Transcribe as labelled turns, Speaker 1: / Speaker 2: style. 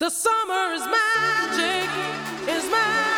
Speaker 1: The summer is magic, is magic.